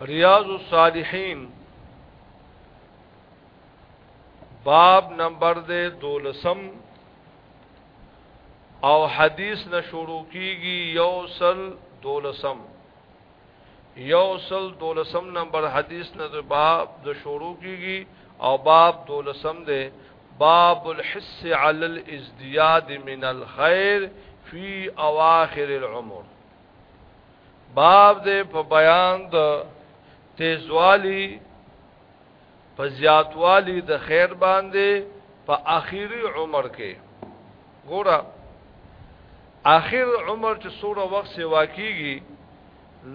ریاض الصالحین باب نمبر دے دولسم او حدیث نشورو کیگی یوسل دولسم یوصل دولسم نمبر حدیث نه د باب د شروع کیږي او باب دولسم ده باب الحس علی الازدیاد من الخير فی اواخر العمر باب دې په بیان د تیزوالی په زیاتوالی د خیر باندې په اخیری عمر کې ګوره اخر عمر چې سوره وخت سیوا کیږي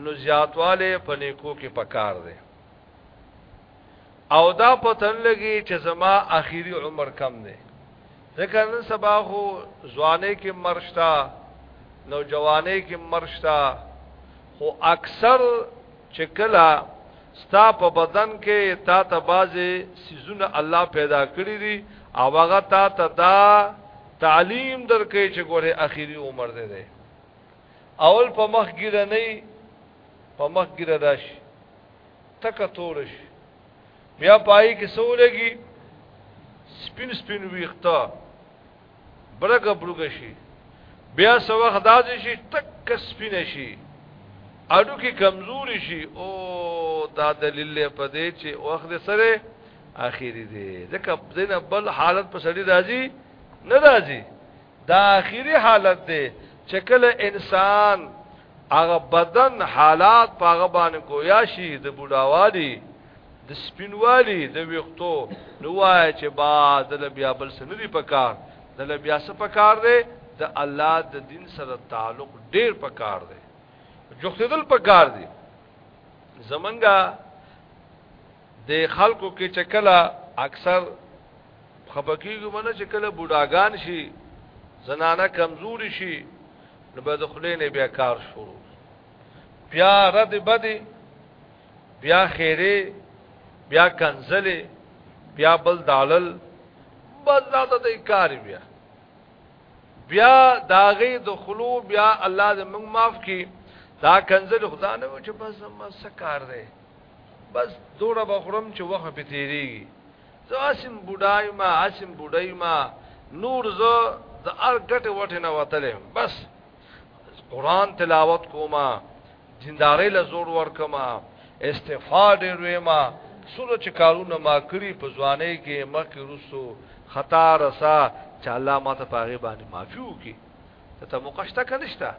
نو زیاتواله په نیکو کې پکار دی او دا پتن لګي چې زما اخیری عمر کم دی ځکه نن سبا خو ځواني کې مرشتا نوجواني کې مرشتا خو اکثر چې کله ستا په بدن کې تا ته بازي سيزونه الله پیدا کړی دي او هغه تا ته دا تعلیم درکې چې ګوره اخیری عمر دې ده اول په مخ ګیره نه په مخ ګیره داش تک تورش بیا پای کې سولېږي سپین سپین ویخته برګه برګه شي بیا څو وخت داسې شي تک سپینه شي اډو کې کمزوري شي او دا دلیل په دې چې وخت سره اخیری دی ځکه دینه بل حالت په سړی راځي نه راځي دا اخیری حالت دی چې کله انسان هغه بدن حالات پاغه باندې گویا شي د بډاوالي د سپینوالی د ویختو نو وای چې با د بیا بل سره دی پکار د بیا سره پکار دی د الله د دین سره تعلق ډیر پکار دی جوختدل پکار دی زمنګا د خلکو کې چکلا اکثر خپکیږي منه چې کله بوډاګان شي زنانه کمزوري شي نو به د خلینې بیا کار شروع بیا رد بدی بیا خیره بیا کنزله بیا بل دالل بس دا د کار بیا بیا داغه دخلو بیا الله دې موږ معاف کړي دا کنزل خدا نه و چې بس ما سکار دی بس دوړه بخورم چې وخت په تیریږي زه اسیم بډای ما اسیم بډای ما نور زه د ار ګټه وټه نه وتلم بس قران تلاوت کوما دینداري له زور ورکما استغفار ډېر وېما سره چې کارونه ما کړی په ځواني کې مخکې رسو خطا رسا چې الله ما ته پاغي باندې معافي وکي ته ته مقشته کنيشته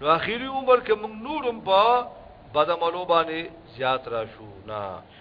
نو اخیری عمر کې موږ نورم په بدعملو باندې زیات را شو نه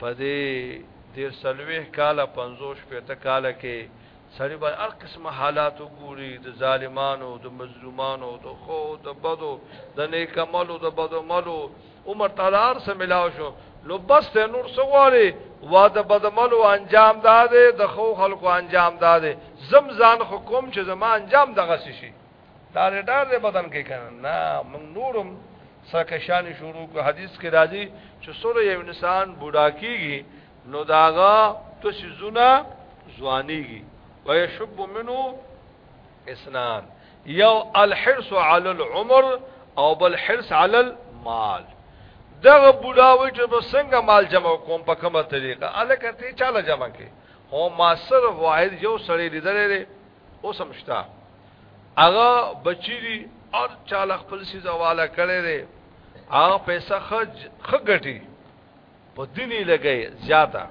په دې دیر سلويخ کاله 50 پته کاله کې سړی به هر قسمه حالات وګوري د ظالمانو د مظلومانو د خو د بدو د نیکملو د بدو ملو عمر تعالی سره ملاو شو نو بس ته نور سوالي وا د بدملو انجام داده د خو خلکو انجام داده زم ځان حکم چې زما انجام دغه شي دا ډار دې بدن کې کنه نه موږ نورم سرکشان شروع کو حدیث کې راځي چې سره یو انسان بوډا کیږي نو داغه تو سيزونه ځوانيږي ويشب منو اسنان یو الحرص علی العمر او بل حرص علی المال دغه بوډا وای چې په څنګه مال جمع کوم په کومه طریقه الکه ته چاله جمع کې هو ما صرف واحد یو سړی لیدلې اوس هم شته هغه بچی دي او چاله خپل سي زواله کړي دي هغه پیسې خج خګټي په دیني لګي زیاته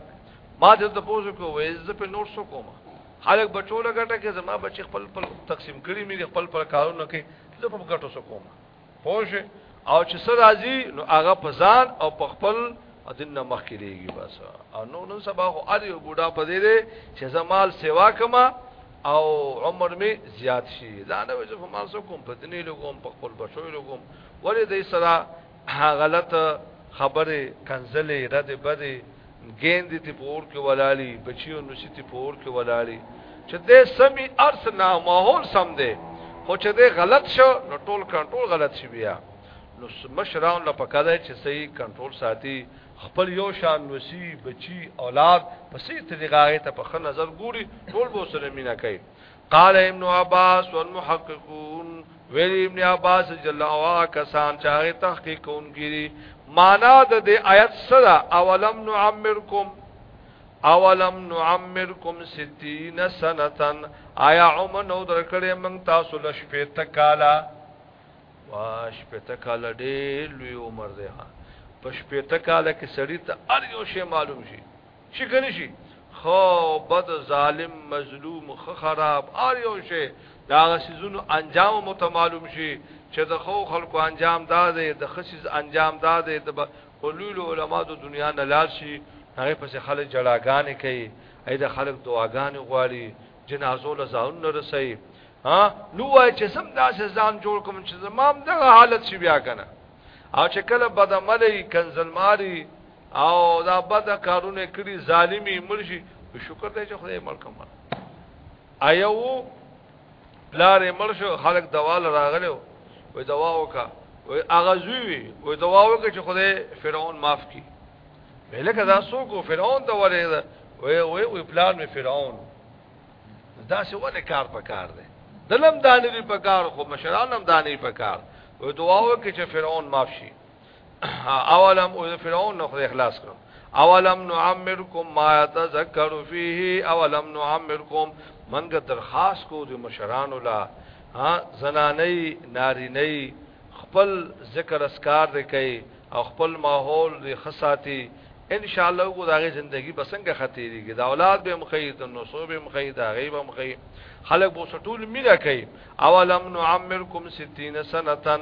ما دې ته پوښتنه کوم وې زه په نور څه کوم خلک بچو لګټه کې زما بچي خپل خپل تقسیم کړي مې خپل پر کارونه کې زه په ګټو څه کوم پوه او چې سر راځي نو هغه په ځان او په خپل دین نه مخ کېږي بس او نو نن سبا خو اړ یو بوډا په دې دی چې زمال سیوا کما او عمر می زیات شي دا نه وځه په مال سو کوم په دیني لګوم په خپل بچو لګوم ولې دې سره غلط خبره کنزلې رد بده ګیندې ته پور کې ولالی بچیو نوسی ته پور کې ولالی چې دې سمي ارث نه ماحول سم دی خو چې دې غلط شو نو ټول کنټرول غلط شي بیا نو مشران له پکاله چې صحیح کنټرول ساتي خپل یو شان نوسی بچی اولاد په سي طریقه ته په نظر ګوري ټول به سره مینا کوي قال ابن عباس والمحققون ویل ابن عباس جل او کسان چاغه تحقیق کوونکی معنا د دې آیت سره اولم نعمرکم اولم نعمرکم 60 سنتن آیا عمر نو درکړې موږ تاسو لښ په تکالا واش په تکالا ډېر لوی عمر دی ها پښ په تکالا کې سړی ته ار یو شی معلوم شي شي کني شي خو بد ظالم مظلوم خ خراب ار یو شي دا سيزونو انجام متمعلوم شي چې د خو خلکو انجام دا دی د خصيز انجام دا دی د قلول علما د دنیا نه لار شي هغه پس خلک جړاګانې کوي اې د خلک دعاګانې غواړي جنازو لزاون نه رسي ها نو وای چې سم داسې ځان جوړ کوم چې زمام دغه حالت شي بیا کنه او چې کله بدعملي کنزلماري او دا بد کارونه کړی ظالمی مرشي شکر دې چې خدای ملک مر ایو لار مرشو خلق دوال راغلو وې دوا وکا وې اغازوی وی وې دوا وکا چې خدای فرعون معاف کی ویله کدا سو کو فرعون ته ورې وې وې وې پلان می فرعون دا څه ونه کار پکار دی دلم دانې پکار خو مشرانم دانې پکار وې دوا وکا چې فرعون معاف شي اولم او فرعون نو خدای اخلاص کړو اولم نعمرکم ما تذکر فيه اولم نعمرکم منګ درخواست کو د مشران ولا ها زنانه نارینه خپل ذکر اسکار دی کوي او خپل ماحول دی خصاتی ان شاء الله کو داغه زندگی بسنګ خطرېږي دا اولاد به مخې د نسو به مخې دا غیب مخې خلک بو سټول میرا کوي اولم نعمرکم 60 سنتن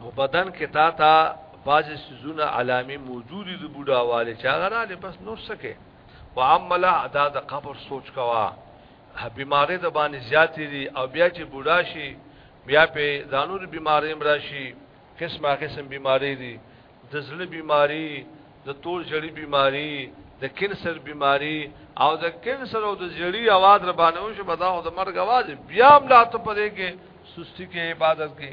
او بدن کې تا ته باز سيزونه علامه موجودي د بوډا والي چا غراله بس نور سکه وعمل ادا د قبر سوچ کوا بیماری د باندې زیاتې دي او بیا چې بوډا شي بیا په دانو د بیماری مرا شي قسمه قسم بیماری دي د زړه بیماری د تور جړی بیماری د کینسر بیماری او د کینسر او د جړی आवाज ربانه شو بداو د مرګ आवाज بیا هم لا ته پدې کې سستی کې عبادت کې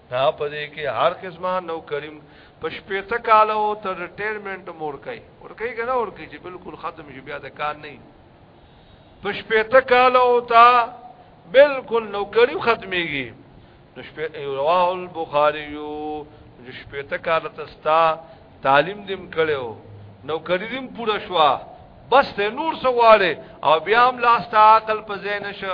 دا په دې کې هر قسمه نو کریم په شپېته کال او تر ریټایرمنټ مور کوي ور کوي کنه ور کوي چې بالکل ختم شي بیا د کار نه په شپېته کال او تا بالکل نو کریم ختميږي نو شپې رواه البخاری یو شپېته کال تستا تعلیم دیم کړو نو کریم پورا شوا بس ته نور سواله او بیا هم لاسته عقل په زین شه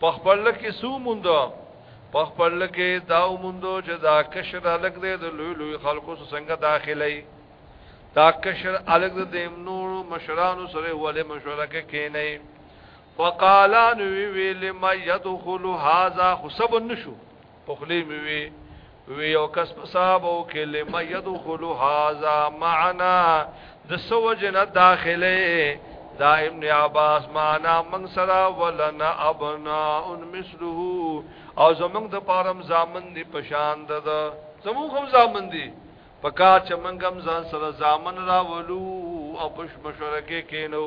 په خپل لکه سو مونږ په خپل لکه دا مونږ چې دا کشر الګ دې د لوی لوی خلکو څنګه داخلي دا کشر الګ دې نور مشرانو سره ولې مشوره کې کینې فقالان وی ویل ما يدخل هذا خصب نشو په خلی می وی وی او کس پسابو کلمه يدخل هذا معنا د سوجنه داخله دا ابن عباس معنا من سرا ولنا ابنا ان مثله او زمنګ د پارم زامن دی پشان د زمو هم زامن دی پکا چمنګم ځان سره زامن راولو او پښ مشورکه کینو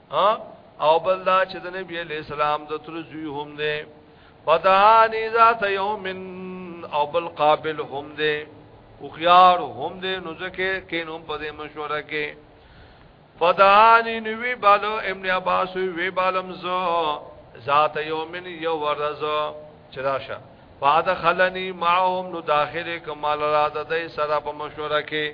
او بل دا چې د نبی علی السلام د تر زوی هم دی بدانی ذات یوم او بل قابل هم دی او خيار هم دی نو ځکه کینوم په دې مشوره کې فدانی نوی بالو ابن عباس وی بالم زو ذات یوم یو ورځ چراشه فادخلنی معهم نو داخله کمال را د دې سره په مشوره کې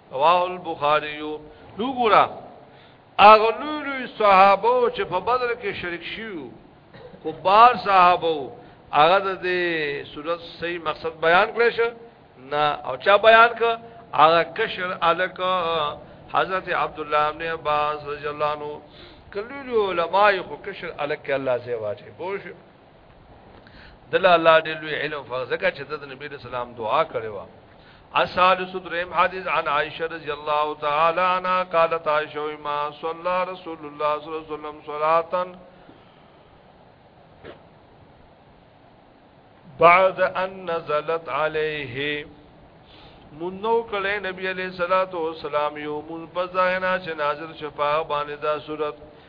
رواه البخاری نو ګورا هغه لوی لوی صحابه چې په بدر کې شریک شیو کبار صحابه هغه د دې صورت صحیح مقصد بیان کړی شو نه او چا بیان ک هغه کشر الک حضرت عبد الله ابن عباس رضی الله عنه کلو علماء خو کشر الک الله زی واټه بوش دل الله دې لوی علم فزکه چې د نبی رسول الله دعا کړې و اصحاب صدرهم حدیث عن عائشه رضی الله تعالی عنها قالت عائشه ما صلى رسول الله صلی الله علیه وسلم صلاتن بعد ان نزلت عليه منو کله نبی علیہ الصلات والسلام یو من پزاینا چې نازل شفا باندې دا صورت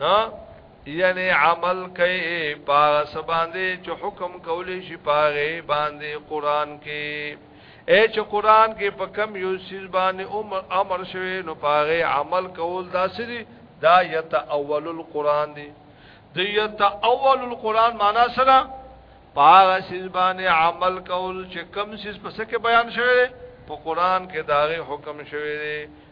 ها یعنی عمل کوي پاغه سباندې چې حکم کولی شي پاغه باندې قران کې اے چې قران کې په کم یو سیز باندې عمر امر شوی نو پاغه عمل کول داسري دا یت اول القران دی د یت اول القران معنا سره پاغه سیز باندې عمل کول چې کم سیز پس کې بیان شوی په قران کې داغه حکم شوی دی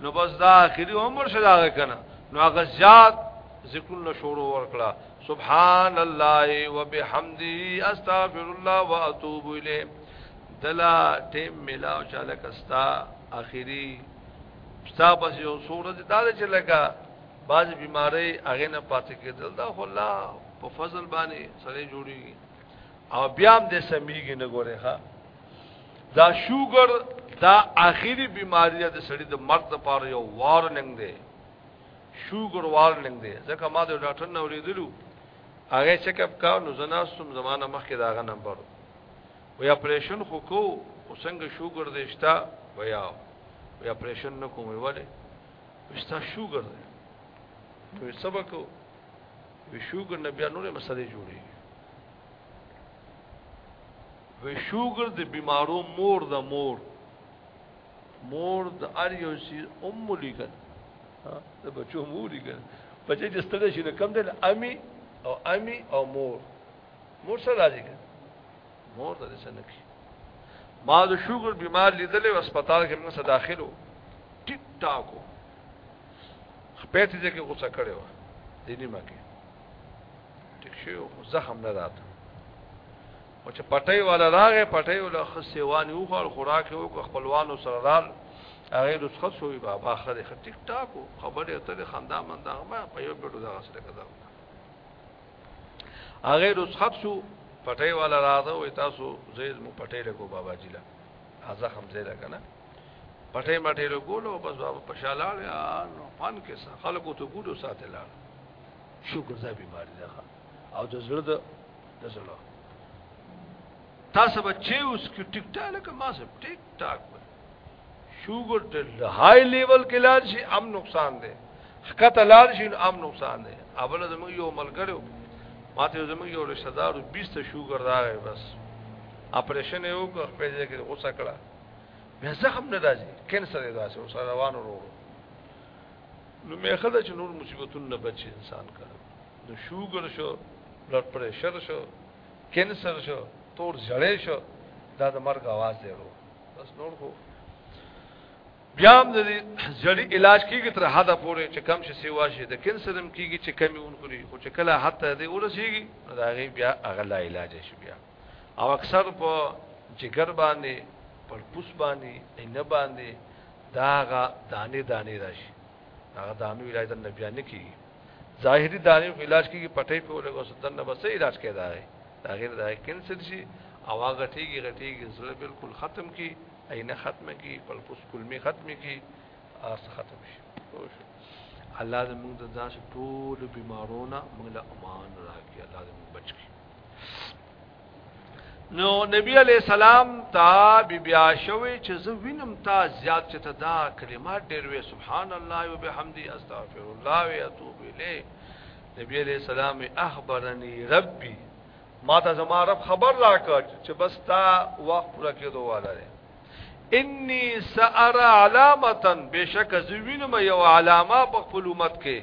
نو بس دا اخري عمر شدا کنه نو هغه زیات ذکرونه شروع ورکړه سبحان الله وبحمده استغفر الله واتوب الیه دلا ټیم ملا او چاله کستا اخري ستا بس یو سورج دا چې لګا بعض بیماری هغه نه پاتې کېدل دا خو الله په فضل باندې سره جوړیږي او بیا هم د سمېږي نه ګوري ښا دا شوګر دا اخیری بیماری د سړی د مرګ لپاره یو وارننګ دی شوګر وارننګ دی ځکه ما د ډاکټر نه اوریدلو هغه چیک اپ کا نو زناستم زمانہ مخکې داغه نمبر وی اپریشن خو کو وسنګ شوګر دې شتا ویا وی اپریشن نکوم ویواله وستا شوګر دې نو سبق وشوګر نه بیا نورې مسلې جوړي وشوګر د بیمارو مور د مور مور د ار یو سی ام لیکل د بچو مور لیکل بچی چې ستړي شي نه کم دی امي او امي او مور مور سره راځي مور د څه نه کی ما د شوګر بیمار لیدلې هسپتال کې موږ داخلو ټیک ټاکو خپېته دې کې غوسه کړې و دې نیمه کې ټیک شو زخم نه راته او چې پټي والا راغې پټي ولا خسیوانی او خور خوراک او خپلوانو سره رال هغه رسخت شوی بابا خره ټیک ټاک خبره ته خندا مندا ما په یو بډو دا سره کړم هغه رسخت شو پټي والا راځو تاسو زید مو پټي لګو بابا جیلا ازه خمزه لګنه پټه مټه له ګولو بس بابا په شالاله نو پان کې سره خلکو ته ګولو ساته لاړ شکر دا بیماری ده او د زړه د د زړه تاسو به چې اوس کې ټیک ټاک لکه ما سب ټیک ټاک شوګر د های لیول کې لاړ شي ام نقصان ده حقته لاړ شي ام نقصان ده اوبله زموږ یو ملګری ماته زموږ یو رشتہ دار 20 شوګر راغی بس اپریشن یو کو په دې کې اوسه کړه بیا زخم نه راځي کینسر یې راځي او سره روان ورو نو مې خدای چې نور مصیبتونه نه بچي انسان کا نو شوګر شو بلډ پرېشر شو کینسر شو تور ځړې شو دا د مرګ आवाज دی ورو بس نور خو بیا هم د ځړې علاج کیږي تر حدا پورې چې کم شي سیوا شي د کینسر هم کیږي چې کمی ونکړي خو چې کله حتی دې ورسیږي دا غي بیا اغلا علاج شي بیا او اکثر په جګر باندې پر پوس باندې نه باندې داغه دانه دانه راشي هغه دانو علاج د نبی نه کیږي ظاهری دانه علاج کیږي پټې په لګو ستن نه بس علاج کیدا ہے دا غیر دا کینسر شي او هغه غټيږي غټيږي زړه بالکل ختم کی عینه ختم کی پر پوس کلمه ختم کی اس ختم شي الله دې موږ د ځان ټول بیمارونو موږ له امان راکړي الله دې موږ بچ کړي نو نبی علی السلام تا بی بیا شوی چې زه وینم تا زیات چې ته دا کلمات ډېر وې سبحان الله و بحمدی استغفر الله و اتوب الیه نبی علی السلام اخبرنی ربی ما ته زما رب خبر راکړ چې بس تا وخت پوره کېدو والا دی انی سأرى علامه بشک زوینم یو علامه په خپل امت کې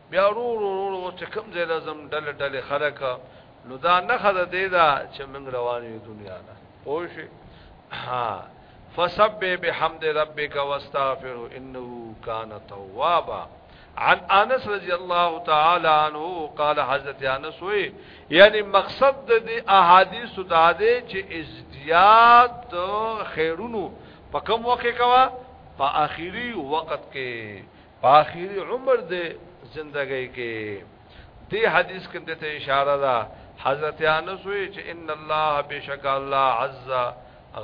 بیا ورور ورور اوس چې کم ځای لازم ډل ډل خلک نو دا نه خده دی دا چې موږ روان یو دنیا نه پوه شي ها فسبح بحمد ربک واستغفر انه کان توابا عن انس رضی الله تعالی عنہ قال حضرت انس وی یعنی مقصد د احادیث دا دی چې ازدیاد خیرونو په کوم وخت کوا په اخیری وخت کې په اخیری عمر د زندګۍ کې دی حدیث کې دته اشاره ده حضرت انس وی چې ان الله بشک الله عز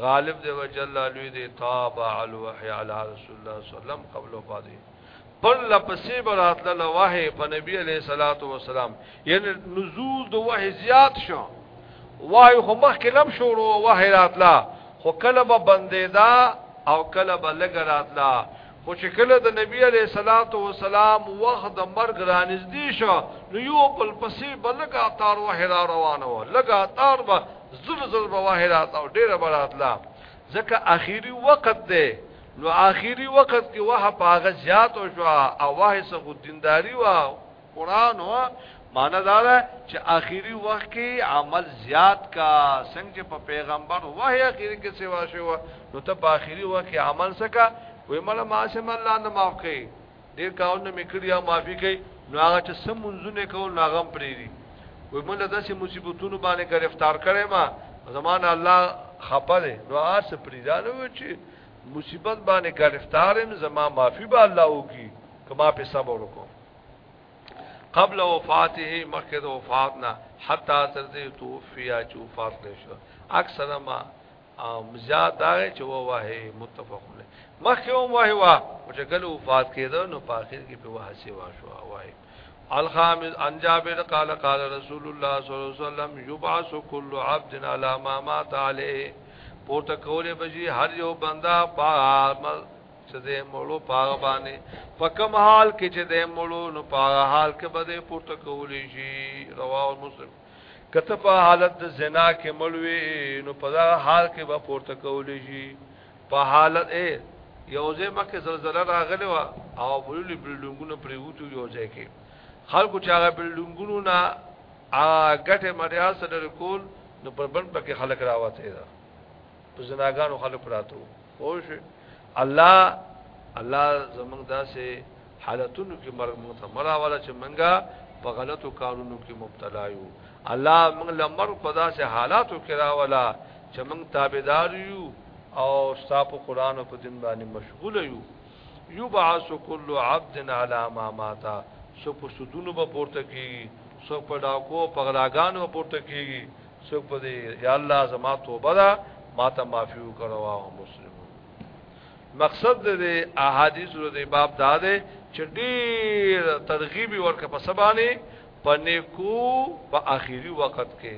غالب دی وجل لوی دی طاب علی وحی علی رسول الله صلی الله علیه وسلم قبل وفاته پر لپسې برات له وحی په نبی علیہ الصلوۃ والسلام یعنی نزول د وحی زیات شو وحی خو مخکې لم شروع وحی راتلا خو کله به بندیدا او کله به لګ راتلا خو چې کله د نبی علیہ الصلات والسلام وخت د مرګ را نږدې شو نو یو بل پسې بلګا تار وه را روانه و لګا تار به زل زل به وه را تا ډیره براتلا ځکه اخیری وخت دی نو اخیری وخت کې وه پاغه زیات او شو او وه سغو دینداری و قران هو معنا دا ده چې اخیری وخت کې عمل زیات کا څنګه په پیغمبر وه اخیری کې سیوا شو نو ته په اخیری وخت کې عمل سکا وې مله معاشم الله نه معاف کړي ډیر کارونه میکړي او معافي کوي نو هغه چې سم منځونه کول ناغم پرې دي وې مله داسې مصیبتونو باندې گرفتار کړي ما زمان الله خپه دي نو هغه څه پرې دا نو چې مصیبت باندې گرفتارم زما معافي به الله وکي کما په صبر وکړم قبل وفاته مخکې د وفات نه حتا تر دې توفیا چې وفات نشو اکثر ما زیاد دا چې و واه متفق له مخکې هم واه واه او چې کله وفات کېده نو په اخر کې په واه سی واه شو واه الخامس ان جابر قال قال رسول الله صلی الله علیه وسلم يبعث كل عبد على ما مات عليه پورته کولې بشي هر یو بندا په چې د مړو پاغه باندې په کوم حال کې چې د مړو نو پاغه حال کې به پورته کولی شي رواه مسلم کته په حالت د زنا کې مړوي نو په دا حال کې به پورته کولی شي په حالت اے یوځه مکه زلزلہ راغلی و او بللی بلډنګونو پریوتو یوځه کې خلکو چې هغه بلډنګونو نه هغه ګټه مریال سره کول نو پر بند پکې خلک راوته په زناګانو خلک پراتو او شي الله الله زمنګ داسې حالتونو کې مرګ موږ ته مرا والا چې منګه په غلطو کارونو کې مبتلا یو الله موږ لمر په داسې حالاتو کې راولا چې موږ تابعدار یو او ستاپ قرآن او په دین باندې مشغول یو یبعث کل عبد علی ما ماتا سو په سودونو به پورته کیږي سو په ډاکو په غلاګانو پورته کیږي څوک په دې یا الله زما توبه ده ما ته معافي وکړه واه مسلم مقصد دې احادیث ور دې باب دا ده چې ډیر ترغیب ورکه په سبانه پنه کو په اخیری وخت کې